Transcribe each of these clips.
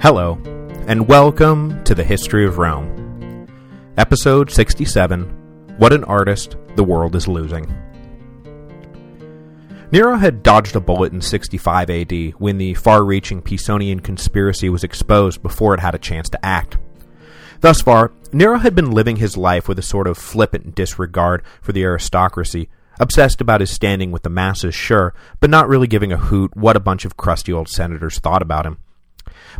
Hello, and welcome to the History of Rome. Episode 67, What an Artist the World is Losing. Nero had dodged a bullet in 65 AD when the far-reaching Pisonian conspiracy was exposed before it had a chance to act. Thus far, Nero had been living his life with a sort of flippant disregard for the aristocracy, obsessed about his standing with the masses, sure, but not really giving a hoot what a bunch of crusty old senators thought about him.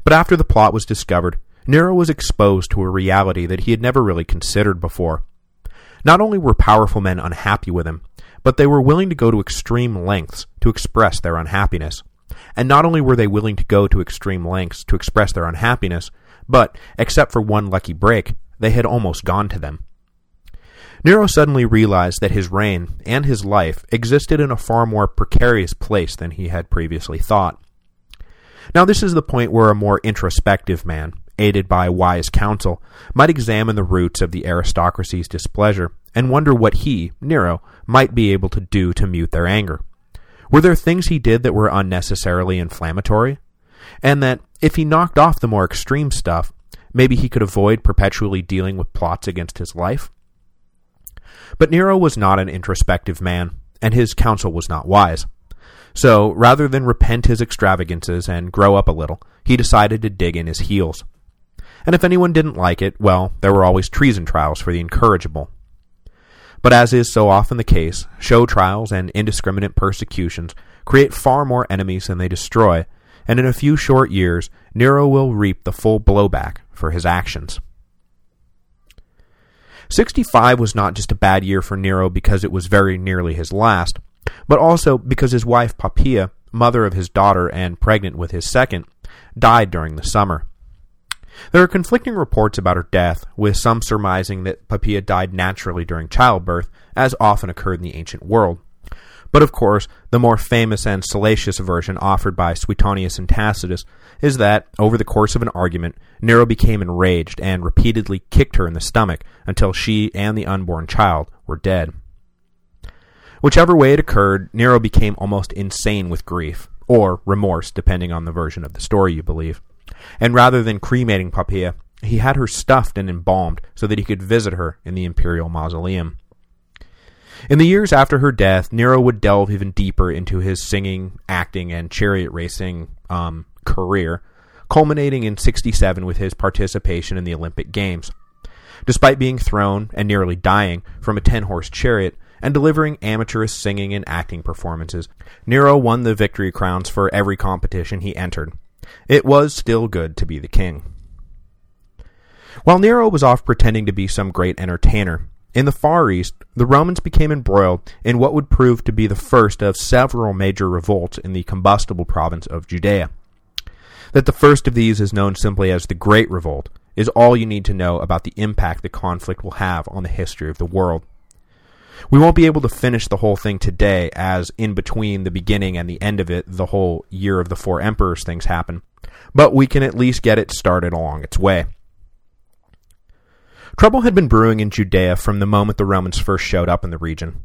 But after the plot was discovered, Nero was exposed to a reality that he had never really considered before. Not only were powerful men unhappy with him, but they were willing to go to extreme lengths to express their unhappiness. And not only were they willing to go to extreme lengths to express their unhappiness, but, except for one lucky break, they had almost gone to them. Nero suddenly realized that his reign and his life existed in a far more precarious place than he had previously thought. Now this is the point where a more introspective man, aided by wise counsel, might examine the roots of the aristocracy's displeasure and wonder what he, Nero, might be able to do to mute their anger. Were there things he did that were unnecessarily inflammatory? And that, if he knocked off the more extreme stuff, maybe he could avoid perpetually dealing with plots against his life? But Nero was not an introspective man, and his counsel was not wise. So, rather than repent his extravagances and grow up a little, he decided to dig in his heels. And if anyone didn't like it, well, there were always treason trials for the incorrigible. But as is so often the case, show trials and indiscriminate persecutions create far more enemies than they destroy, and in a few short years, Nero will reap the full blowback for his actions. 65 was not just a bad year for Nero because it was very nearly his last, but also because his wife Poppaea, mother of his daughter and pregnant with his second, died during the summer. There are conflicting reports about her death, with some surmising that Poppaea died naturally during childbirth, as often occurred in the ancient world. But of course, the more famous and salacious version offered by Suetonius and Tacitus is that, over the course of an argument, Nero became enraged and repeatedly kicked her in the stomach until she and the unborn child were dead. Whichever way it occurred, Nero became almost insane with grief, or remorse, depending on the version of the story you believe. And rather than cremating Poppaea, he had her stuffed and embalmed so that he could visit her in the imperial mausoleum. In the years after her death, Nero would delve even deeper into his singing, acting, and chariot racing um, career, culminating in 67 with his participation in the Olympic Games. Despite being thrown and nearly dying from a 10-horse chariot, and delivering amateurish singing and acting performances. Nero won the victory crowns for every competition he entered. It was still good to be the king. While Nero was off pretending to be some great entertainer, in the Far East, the Romans became embroiled in what would prove to be the first of several major revolts in the combustible province of Judea. That the first of these is known simply as the Great Revolt is all you need to know about the impact the conflict will have on the history of the world. We won't be able to finish the whole thing today as in between the beginning and the end of it, the whole Year of the Four Emperors things happen, but we can at least get it started along its way. Trouble had been brewing in Judea from the moment the Romans first showed up in the region.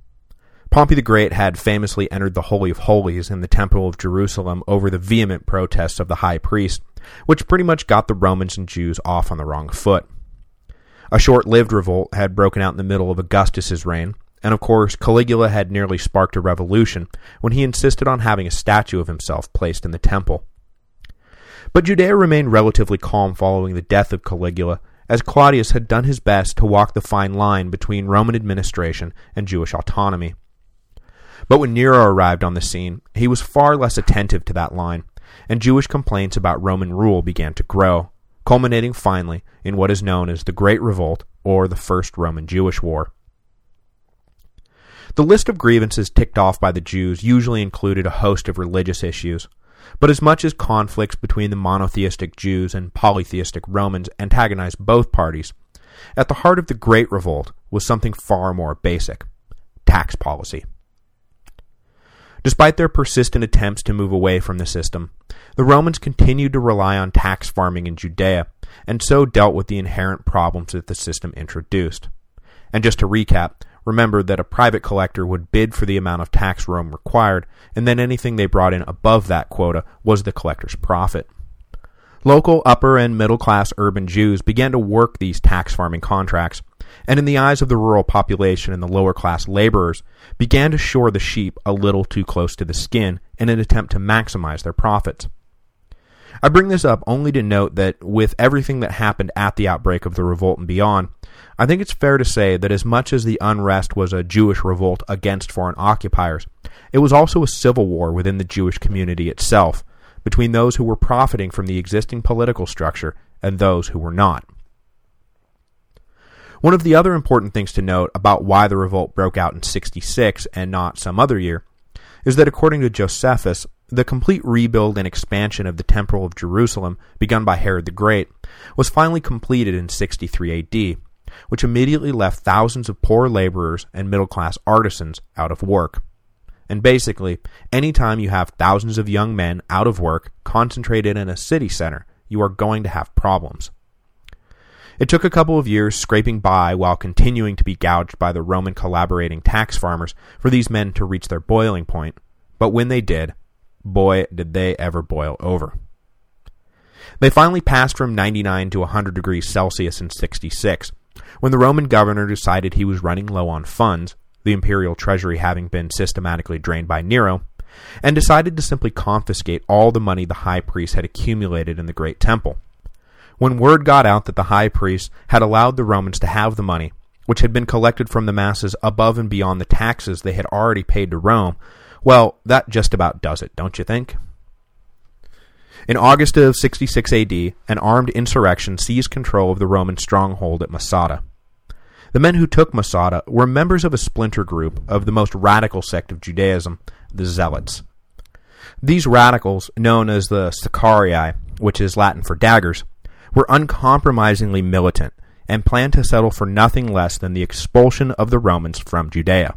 Pompey the Great had famously entered the Holy of Holies in the Temple of Jerusalem over the vehement protests of the high priest, which pretty much got the Romans and Jews off on the wrong foot. A short-lived revolt had broken out in the middle of Augustus's reign, and of course Caligula had nearly sparked a revolution when he insisted on having a statue of himself placed in the temple. But Judea remained relatively calm following the death of Caligula, as Claudius had done his best to walk the fine line between Roman administration and Jewish autonomy. But when Nero arrived on the scene, he was far less attentive to that line, and Jewish complaints about Roman rule began to grow, culminating finally in what is known as the Great Revolt or the First Roman-Jewish War. The list of grievances ticked off by the Jews usually included a host of religious issues, but as much as conflicts between the monotheistic Jews and polytheistic Romans antagonized both parties, at the heart of the Great Revolt was something far more basic, tax policy. Despite their persistent attempts to move away from the system, the Romans continued to rely on tax farming in Judea, and so dealt with the inherent problems that the system introduced. And just to recap, remembered that a private collector would bid for the amount of tax Rome required, and then anything they brought in above that quota was the collector's profit. Local upper and middle class urban Jews began to work these tax farming contracts, and in the eyes of the rural population and the lower class laborers, began to shore the sheep a little too close to the skin in an attempt to maximize their profits. I bring this up only to note that with everything that happened at the outbreak of the revolt and beyond, I think it's fair to say that as much as the unrest was a Jewish revolt against foreign occupiers, it was also a civil war within the Jewish community itself, between those who were profiting from the existing political structure and those who were not. One of the other important things to note about why the revolt broke out in 66 and not some other year is that according to Josephus, the complete rebuild and expansion of the Temple of Jerusalem begun by Herod the Great was finally completed in 63 AD, which immediately left thousands of poor laborers and middle-class artisans out of work. And basically, any time you have thousands of young men out of work concentrated in a city center, you are going to have problems. It took a couple of years scraping by while continuing to be gouged by the Roman collaborating tax farmers for these men to reach their boiling point, but when they did, boy, did they ever boil over. They finally passed from 99 to 100 degrees Celsius in 66, when the Roman governor decided he was running low on funds, the imperial treasury having been systematically drained by Nero, and decided to simply confiscate all the money the high priest had accumulated in the Great Temple. When word got out that the high priest had allowed the Romans to have the money, which had been collected from the masses above and beyond the taxes they had already paid to Rome, well, that just about does it, don't you think? In August of 66 AD, an armed insurrection seized control of the Roman stronghold at Masada. The men who took Masada were members of a splinter group of the most radical sect of Judaism, the Zealots. These radicals, known as the Sicarii, which is Latin for daggers, were uncompromisingly militant and planned to settle for nothing less than the expulsion of the Romans from Judea.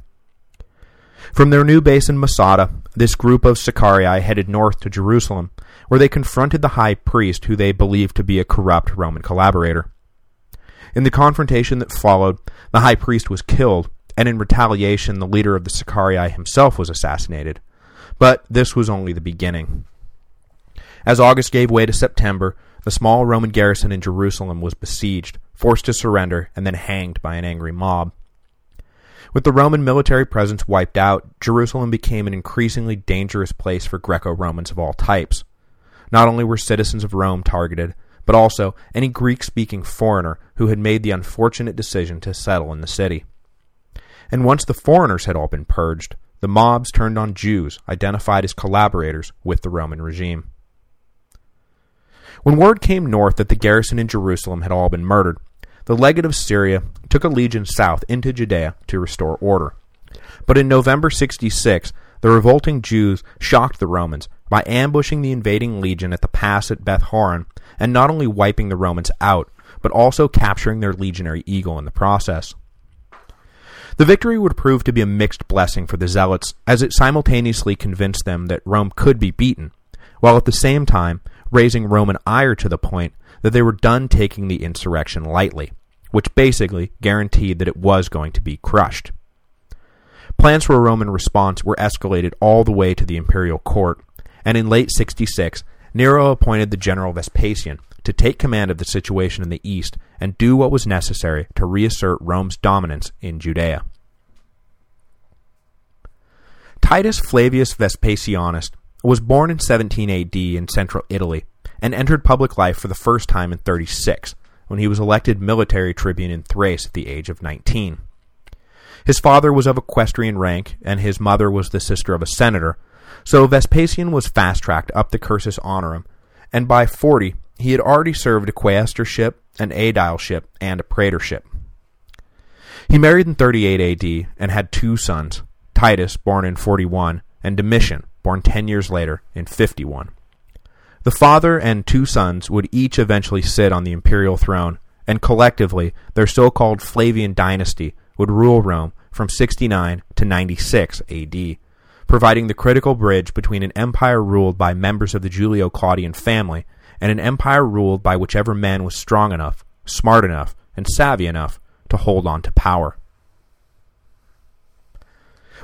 From their new base in Masada, this group of Sicarii headed north to Jerusalem, where they confronted the high priest who they believed to be a corrupt Roman collaborator. In the confrontation that followed, the high priest was killed, and in retaliation the leader of the Sicarii himself was assassinated. But this was only the beginning. As August gave way to September, the small Roman garrison in Jerusalem was besieged, forced to surrender, and then hanged by an angry mob. With the Roman military presence wiped out, Jerusalem became an increasingly dangerous place for Greco-Romans of all types. Not only were citizens of Rome targeted, but also any Greek-speaking foreigner who had made the unfortunate decision to settle in the city. And once the foreigners had all been purged, the mobs turned on Jews identified as collaborators with the Roman regime. When word came north that the garrison in Jerusalem had all been murdered, the legate of Syria took a legion south into Judea to restore order. But in November 66, the revolting Jews shocked the Romans by ambushing the invading legion at the pass at Beth Horon and not only wiping the Romans out, but also capturing their legionary eagle in the process. The victory would prove to be a mixed blessing for the Zealots, as it simultaneously convinced them that Rome could be beaten, while at the same time raising Roman ire to the point that they were done taking the insurrection lightly, which basically guaranteed that it was going to be crushed. Plans for a Roman response were escalated all the way to the imperial court, and in late 66, Nero appointed the general Vespasian to take command of the situation in the east and do what was necessary to reassert Rome's dominance in Judea. Titus Flavius Vespasianus was born in 17 AD in central Italy and entered public life for the first time in 36, when he was elected military tribune in Thrace at the age of 19. His father was of equestrian rank, and his mother was the sister of a senator, so Vespasian was fast-tracked up the cursus honorum, and by 40 he had already served a quaestorship, an aedileship, and a praetorship. He married in 38 AD and had two sons, Titus, born in 41, and Domitian, born 10 years later in 51. The father and two sons would each eventually sit on the imperial throne, and collectively their so-called Flavian dynasty would rule Rome from 69 to 96 AD, providing the critical bridge between an empire ruled by members of the Julio-Claudian family and an empire ruled by whichever man was strong enough, smart enough, and savvy enough to hold on to power.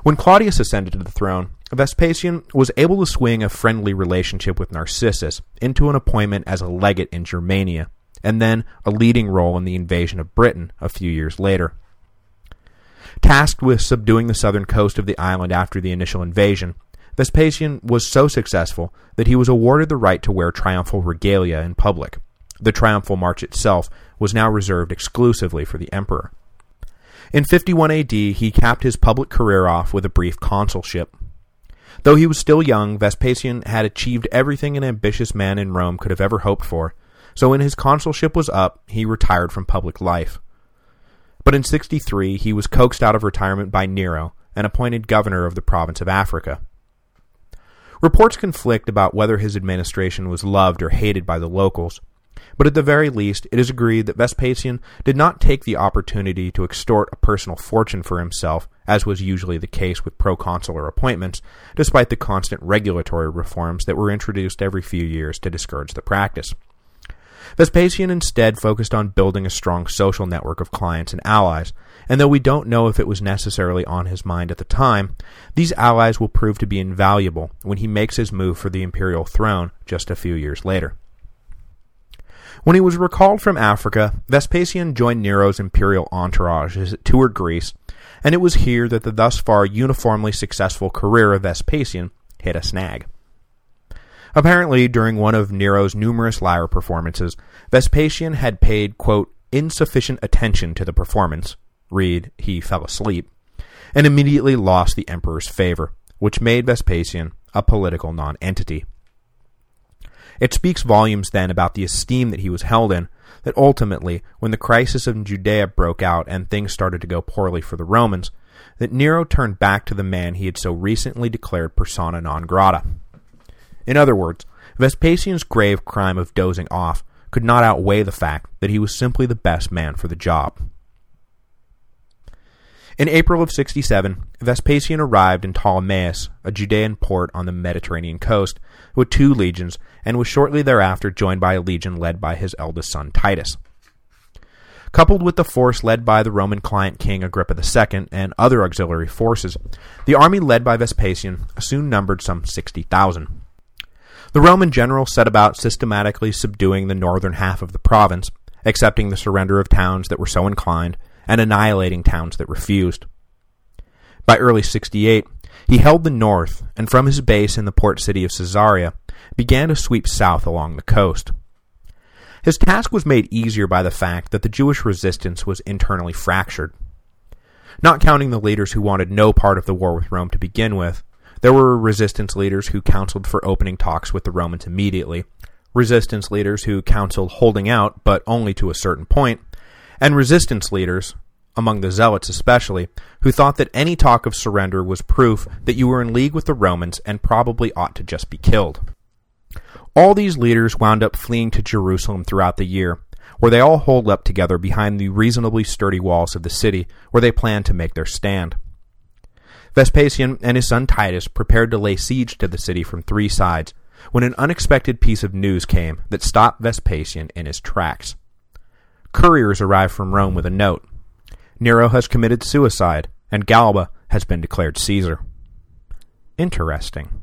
When Claudius ascended to the throne, Vespasian was able to swing a friendly relationship with Narcissus into an appointment as a legate in Germania, and then a leading role in the invasion of Britain a few years later. Tasked with subduing the southern coast of the island after the initial invasion, Vespasian was so successful that he was awarded the right to wear triumphal regalia in public. The triumphal march itself was now reserved exclusively for the emperor. In 51 AD, he capped his public career off with a brief consulship. Though he was still young, Vespasian had achieved everything an ambitious man in Rome could have ever hoped for, so when his consulship was up, he retired from public life. But in 63, he was coaxed out of retirement by Nero and appointed governor of the province of Africa. Reports conflict about whether his administration was loved or hated by the locals, but at the very least it is agreed that Vespasian did not take the opportunity to extort a personal fortune for himself, as was usually the case with proconsular appointments, despite the constant regulatory reforms that were introduced every few years to discourage the practice. Vespasian instead focused on building a strong social network of clients and allies, and though we don't know if it was necessarily on his mind at the time, these allies will prove to be invaluable when he makes his move for the imperial throne just a few years later. When he was recalled from Africa, Vespasian joined Nero's imperial entourage as it toured Greece, and it was here that the thus far uniformly successful career of Vespasian hit a snag. Apparently, during one of Nero's numerous lyre performances, Vespasian had paid, quote, insufficient attention to the performance, read, he fell asleep, and immediately lost the emperor's favor, which made Vespasian a political nonentity. It speaks volumes then about the esteem that he was held in, that ultimately, when the crisis of Judea broke out and things started to go poorly for the Romans, that Nero turned back to the man he had so recently declared persona non grata. In other words, Vespasian's grave crime of dozing off could not outweigh the fact that he was simply the best man for the job. In April of 67, Vespasian arrived in Ptolemais, a Judean port on the Mediterranean coast, with two legions, and was shortly thereafter joined by a legion led by his eldest son Titus. Coupled with the force led by the Roman client king Agrippa II and other auxiliary forces, the army led by Vespasian soon numbered some 60,000. The Roman general set about systematically subduing the northern half of the province, accepting the surrender of towns that were so inclined, and annihilating towns that refused. By early 68, he held the north, and from his base in the port city of Caesarea, began to sweep south along the coast. His task was made easier by the fact that the Jewish resistance was internally fractured. Not counting the leaders who wanted no part of the war with Rome to begin with, there were resistance leaders who counseled for opening talks with the Romans immediately, resistance leaders who counseled holding out, but only to a certain point, and resistance leaders, among the zealots especially, who thought that any talk of surrender was proof that you were in league with the Romans and probably ought to just be killed. All these leaders wound up fleeing to Jerusalem throughout the year, where they all holed up together behind the reasonably sturdy walls of the city where they planned to make their stand. Vespasian and his son Titus prepared to lay siege to the city from three sides, when an unexpected piece of news came that stopped Vespasian in his tracks. Couriers arrived from Rome with a note. Nero has committed suicide, and Galba has been declared Caesar. Interesting.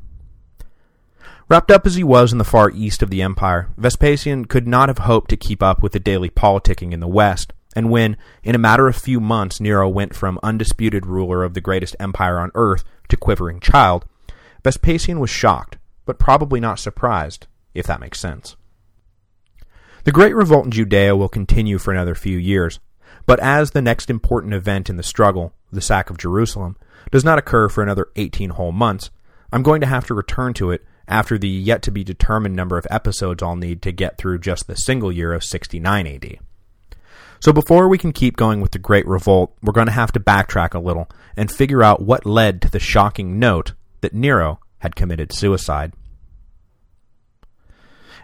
Wrapped up as he was in the far east of the empire, Vespasian could not have hoped to keep up with the daily politicking in the west, and when, in a matter of few months, Nero went from undisputed ruler of the greatest empire on earth to quivering child, Vespasian was shocked, but probably not surprised, if that makes sense. The Great Revolt in Judea will continue for another few years, but as the next important event in the struggle, the sack of Jerusalem, does not occur for another 18 whole months, I'm going to have to return to it after the yet-to-be-determined number of episodes I'll need to get through just the single year of 69 AD. So before we can keep going with the Great Revolt, we're going to have to backtrack a little and figure out what led to the shocking note that Nero had committed suicide.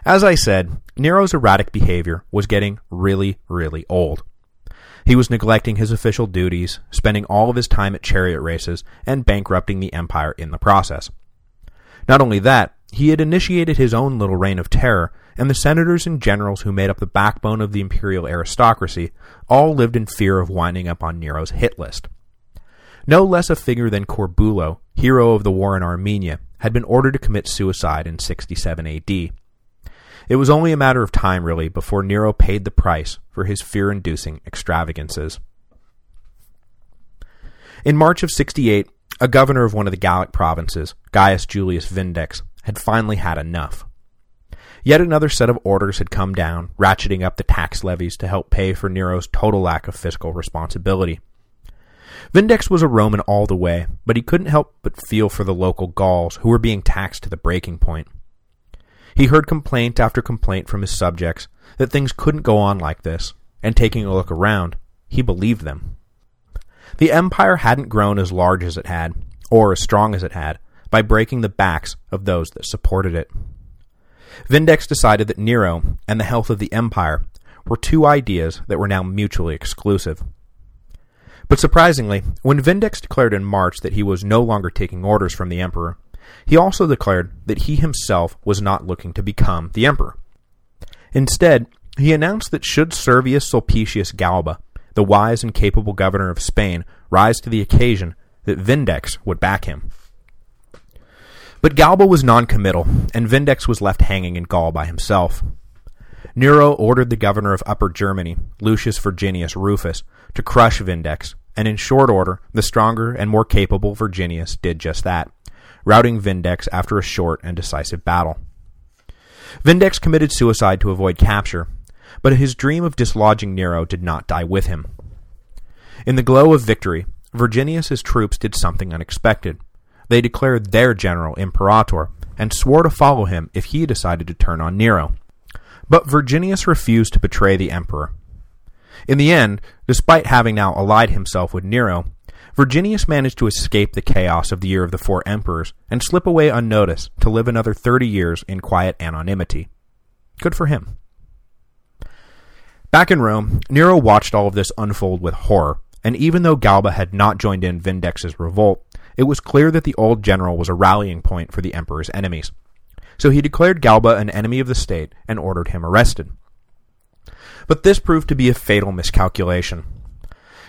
As I said, Nero's erratic behavior was getting really, really old. He was neglecting his official duties, spending all of his time at chariot races, and bankrupting the empire in the process. Not only that, he had initiated his own little reign of terror, and the senators and generals who made up the backbone of the imperial aristocracy all lived in fear of winding up on Nero's hit list. No less a figure than Corbulo, hero of the war in Armenia, had been ordered to commit suicide in 67 AD. It was only a matter of time, really, before Nero paid the price for his fear-inducing extravagances. In March of 68, a governor of one of the Gallic provinces, Gaius Julius Vindex, had finally had enough. Yet another set of orders had come down, ratcheting up the tax levies to help pay for Nero's total lack of fiscal responsibility. Vindex was a Roman all the way, but he couldn't help but feel for the local Gauls who were being taxed to the breaking point. He heard complaint after complaint from his subjects that things couldn't go on like this, and taking a look around, he believed them. The empire hadn't grown as large as it had, or as strong as it had, by breaking the backs of those that supported it. Vindex decided that Nero and the health of the empire were two ideas that were now mutually exclusive. But surprisingly, when Vindex declared in March that he was no longer taking orders from the emperor, he also declared that he himself was not looking to become the emperor. Instead, he announced that should Servius Sulpicius Galba, the wise and capable governor of Spain, rise to the occasion, that Vindex would back him. But Galba was non-committal, and Vindex was left hanging in Gaul by himself. Nero ordered the governor of Upper Germany, Lucius Virginius Rufus, to crush Vindex, and in short order, the stronger and more capable Virginius did just that, routing Vindex after a short and decisive battle. Vindex committed suicide to avoid capture, but his dream of dislodging Nero did not die with him. In the glow of victory, Virginius's troops did something unexpected. They declared their general imperator, and swore to follow him if he decided to turn on Nero. But Virginius refused to betray the emperor, in the end, despite having now allied himself with Nero, Virginius managed to escape the chaos of the Year of the Four Emperors and slip away unnoticed to live another 30 years in quiet anonymity. Good for him. Back in Rome, Nero watched all of this unfold with horror, and even though Galba had not joined in Vindex's revolt, it was clear that the old general was a rallying point for the emperor's enemies. So he declared Galba an enemy of the state and ordered him arrested but this proved to be a fatal miscalculation.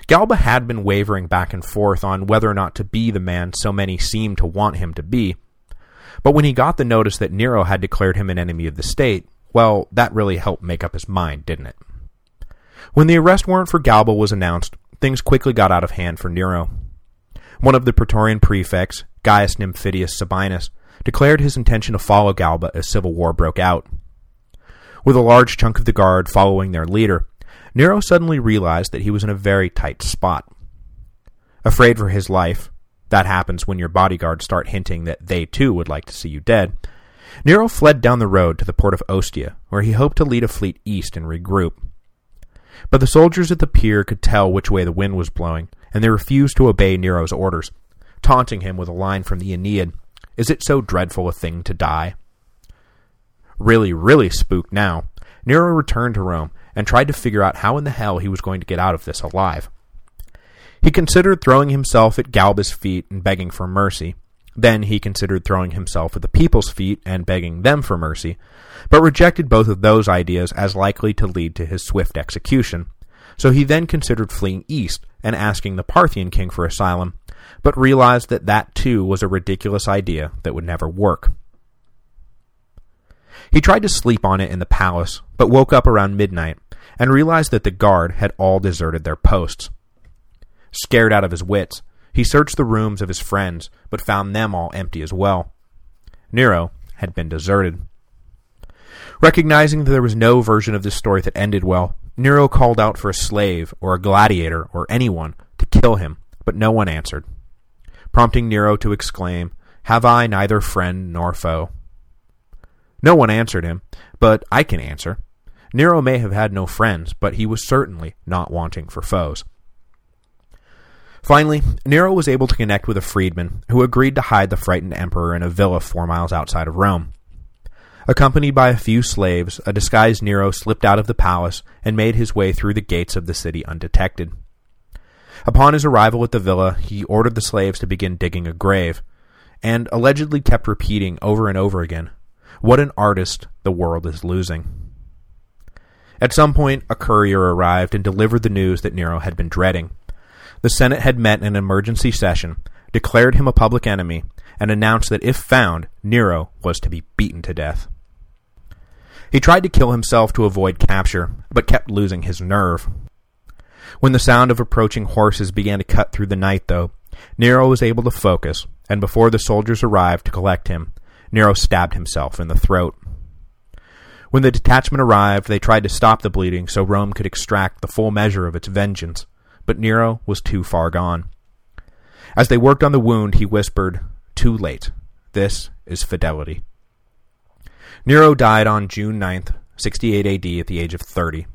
Galba had been wavering back and forth on whether or not to be the man so many seemed to want him to be, but when he got the notice that Nero had declared him an enemy of the state, well, that really helped make up his mind, didn't it? When the arrest warrant for Galba was announced, things quickly got out of hand for Nero. One of the Praetorian prefects, Gaius Nymphidius Sabinus, declared his intention to follow Galba as civil war broke out. With a large chunk of the guard following their leader, Nero suddenly realized that he was in a very tight spot. Afraid for his life, that happens when your bodyguards start hinting that they too would like to see you dead, Nero fled down the road to the port of Ostia, where he hoped to lead a fleet east and regroup. But the soldiers at the pier could tell which way the wind was blowing, and they refused to obey Nero's orders, taunting him with a line from the Aeneid, Is it so dreadful a thing to die? really, really spooked now, Nero returned to Rome and tried to figure out how in the hell he was going to get out of this alive. He considered throwing himself at Galba's feet and begging for mercy. Then he considered throwing himself at the people's feet and begging them for mercy, but rejected both of those ideas as likely to lead to his swift execution. So he then considered fleeing east and asking the Parthian king for asylum, but realized that that too was a ridiculous idea that would never work. He tried to sleep on it in the palace, but woke up around midnight and realized that the guard had all deserted their posts. Scared out of his wits, he searched the rooms of his friends, but found them all empty as well. Nero had been deserted. Recognizing that there was no version of this story that ended well, Nero called out for a slave or a gladiator or anyone to kill him, but no one answered, prompting Nero to exclaim, Have I neither friend nor foe? No one answered him, but I can answer. Nero may have had no friends, but he was certainly not wanting for foes. Finally, Nero was able to connect with a freedman who agreed to hide the frightened emperor in a villa four miles outside of Rome. Accompanied by a few slaves, a disguised Nero slipped out of the palace and made his way through the gates of the city undetected. Upon his arrival at the villa, he ordered the slaves to begin digging a grave, and allegedly kept repeating over and over again, what an artist the world is losing. At some point, a courier arrived and delivered the news that Nero had been dreading. The Senate had met in an emergency session, declared him a public enemy, and announced that if found, Nero was to be beaten to death. He tried to kill himself to avoid capture, but kept losing his nerve. When the sound of approaching horses began to cut through the night, though, Nero was able to focus, and before the soldiers arrived to collect him, Nero stabbed himself in the throat. When the detachment arrived, they tried to stop the bleeding so Rome could extract the full measure of its vengeance, but Nero was too far gone. As they worked on the wound, he whispered, Too late. This is fidelity. Nero died on June 9th, 68 AD at the age of 30.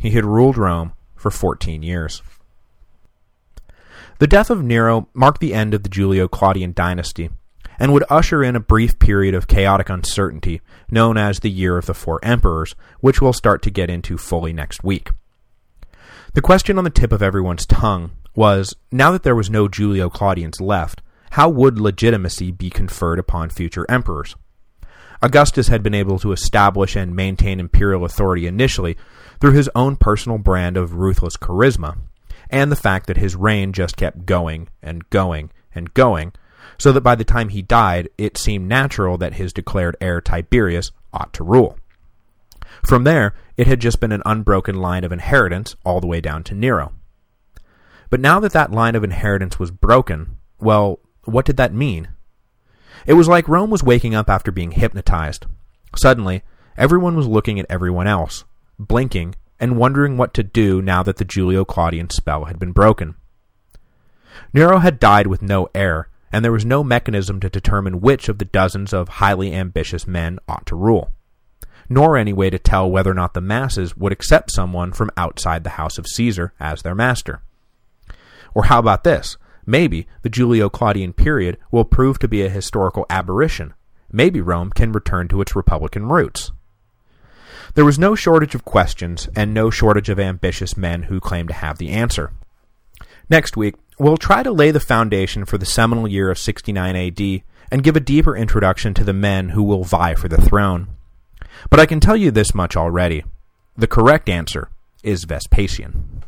He had ruled Rome for 14 years. The death of Nero marked the end of the Julio-Claudian dynasty, and would usher in a brief period of chaotic uncertainty known as the Year of the Four Emperors, which we'll start to get into fully next week. The question on the tip of everyone's tongue was, now that there was no Julio-Claudians left, how would legitimacy be conferred upon future emperors? Augustus had been able to establish and maintain imperial authority initially through his own personal brand of ruthless charisma, and the fact that his reign just kept going and going and going, so that by the time he died, it seemed natural that his declared heir Tiberius ought to rule. From there, it had just been an unbroken line of inheritance all the way down to Nero. But now that that line of inheritance was broken, well, what did that mean? It was like Rome was waking up after being hypnotized. Suddenly, everyone was looking at everyone else, blinking, and wondering what to do now that the Julio-Claudian spell had been broken. Nero had died with no heir, and there was no mechanism to determine which of the dozens of highly ambitious men ought to rule, nor any way to tell whether or not the masses would accept someone from outside the house of Caesar as their master. Or how about this? Maybe the Julio-Claudian period will prove to be a historical aberration. Maybe Rome can return to its republican roots. There was no shortage of questions and no shortage of ambitious men who claimed to have the answer. Next week, we'll try to lay the foundation for the seminal year of 69 AD and give a deeper introduction to the men who will vie for the throne. But I can tell you this much already. The correct answer is Vespasian.